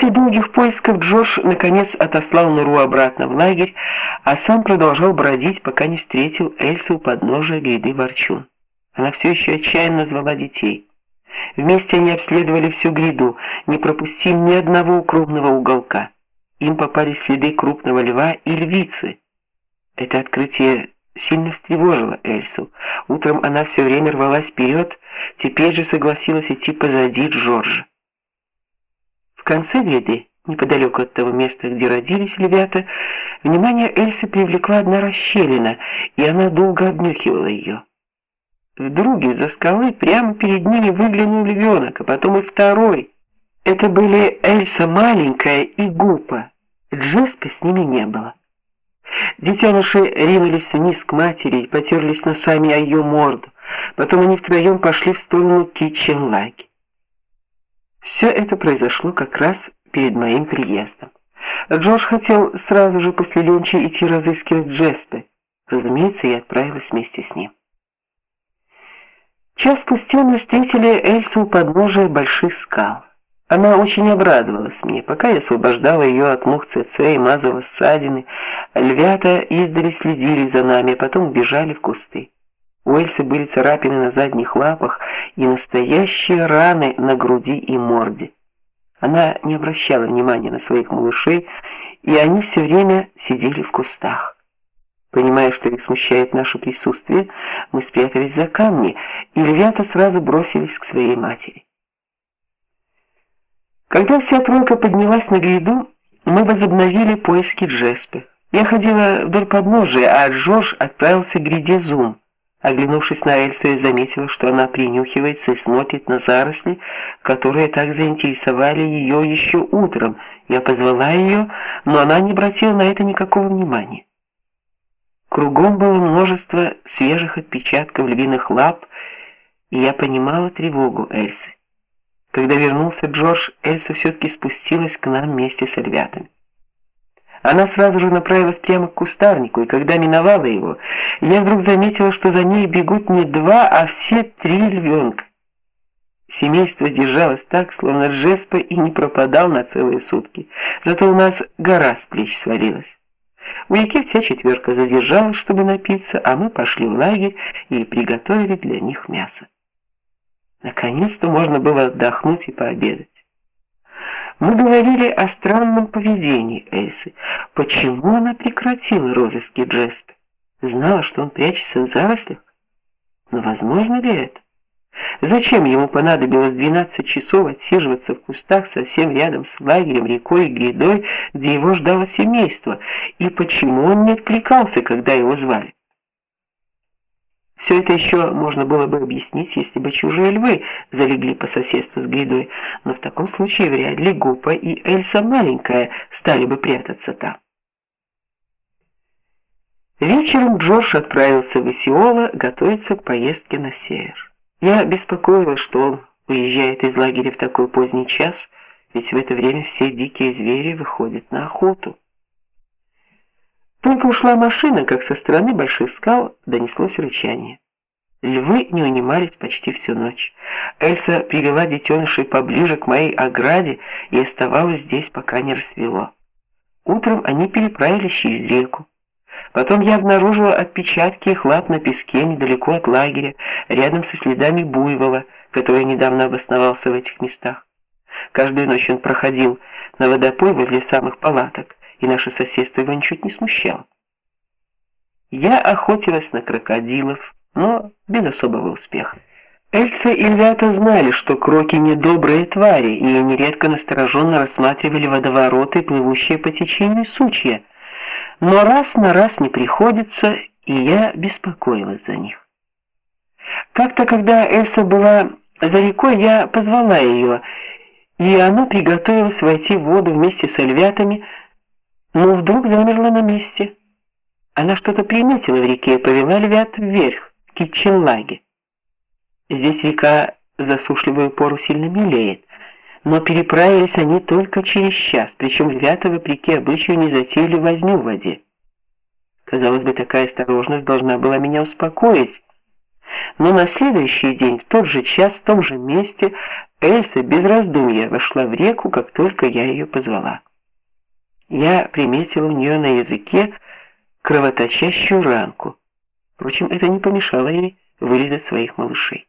После долгих поисков Джош наконец отослал Нуру обратно в лагерь, а сам продолжал бродить, пока не встретил Эльсу у подножия гряды Ворчун. Она все еще отчаянно звала детей. Вместе они обследовали всю гряду, не пропустив ни одного укромного уголка. Им попались следы крупного льва и львицы. Это открытие сильно встревожило Эльсу. Утром она все время рвалась вперед, теперь же согласилась идти позади Джорджа. Конце гряды, неподалеку от того места, где родились львята, внимание Эльсы привлекла одна расщелина, и она долго обнюхивала ее. Вдруг из-за скалы прямо перед ними выглянул львенок, а потом и второй. Это были Эльса маленькая и Гупа. Джеспа с ними не было. Детеныши ринулись вниз к матери и потерлись носами о ее морду. Потом они втроем пошли в сторону Китченлаги. Все это произошло как раз перед моим приездом. Джош хотел сразу же после лёнча идти разыскивать Джеспе. Разумеется, я отправилась вместе с ним. Час спустя мы встретили Эльсу у подножия больших скал. Она очень обрадовалась мне, пока я освобождала ее от мух ЦЦ и мазала ссадины. Львята издали следили за нами, а потом бежали в кусты. У Эльсы были царапины на задних лапах и настоящие раны на груди и морде. Она не обращала внимания на своих малышей, и они все время сидели в кустах. Понимая, что их смущает наше присутствие, мы спрятались за камни, и львята сразу бросились к своей матери. Когда вся тройка поднялась на гряду, мы возобновили поиски Джеспи. Я ходила вдоль подножия, а Джордж отправился к гряде Зум. Оглянувшись на Эльсу, я заметила, что она принюхивается и смотрит на заросли, которые так заинтересовали ее еще утром. Я позвала ее, но она не обратила на это никакого внимания. Кругом было множество свежих отпечатков львиных лап, и я понимала тревогу Эльсы. Когда вернулся Джордж, Эльса все таки спустилась к нам вместе с львятами. Она сразу же направилась прямо к кустарнику, и когда миновала его, я вдруг заметила, что за ней бегут не два, а все три львенка. Семейство держалось так, словно Джеспа и не пропадал на целые сутки. Зато у нас гора с плеч свалилась. У реки вся четверка задержалась, чтобы напиться, а мы пошли в лагерь и приготовили для них мясо. Наконец-то можно было отдохнуть и пообедать. Мы говорили о странном поведении Эльсы. Почему она прекратила розыски Джеспа? Знала, что он прячется в зарослях? Но возможно ли это? Зачем ему понадобилось 12 часов отсиживаться в кустах совсем рядом с лагерем, рекой и грядой, где его ждало семейство? И почему он не откликался, когда его звали? Все это еще можно было бы объяснить, если бы чужие львы залегли по соседству с грядой, но в таком случае вряд ли Гупа и Эльса маленькая стали бы прятаться там. Вечером Джордж отправился в Исиола готовиться к поездке на север. Я беспокоилась, что он уезжает из лагеря в такой поздний час, ведь в это время все дикие звери выходят на охоту. Только ушла машина, как со стороны больших скал донеслось рычание. Львы не унимались почти всю ночь. Эльса привела детенышей поближе к моей ограде и оставалась здесь, пока не рассвело. Утром они переправились через реку. Потом я обнаружила отпечатки их лап на песке недалеко от лагеря, рядом со следами буйвола, который недавно обосновался в этих местах. Каждую ночь он проходил на водопой возле самых палаток и наше соседство его ничуть не смущало. Я охотилась на крокодилов, но без особого успеха. Эльса и Лята знали, что кроки недобрые твари, и нередко настороженно рассматривали водовороты, плывущие по течению сучья. Но раз на раз не приходится, и я беспокоилась за них. Как-то, когда Эльса была за рекой, я позвала ее, и она приготовилась войти в воду вместе с львятами, но вдруг замерла на месте. Она что-то приметила в реке и повела львят вверх, к Китчеллаге. Здесь река засушливую пору сильно мелеет, но переправились они только через час, причем львята, вопреки обычаю, не затеяли возню в воде. Казалось бы, такая осторожность должна была меня успокоить. Но на следующий день, в тот же час, в том же месте, Эльса без раздумья вошла в реку, как только я ее позвала. Я приметила у нее на языке кровоточащую ранку. Впрочем, это не помешало ей вырезать своих малышей.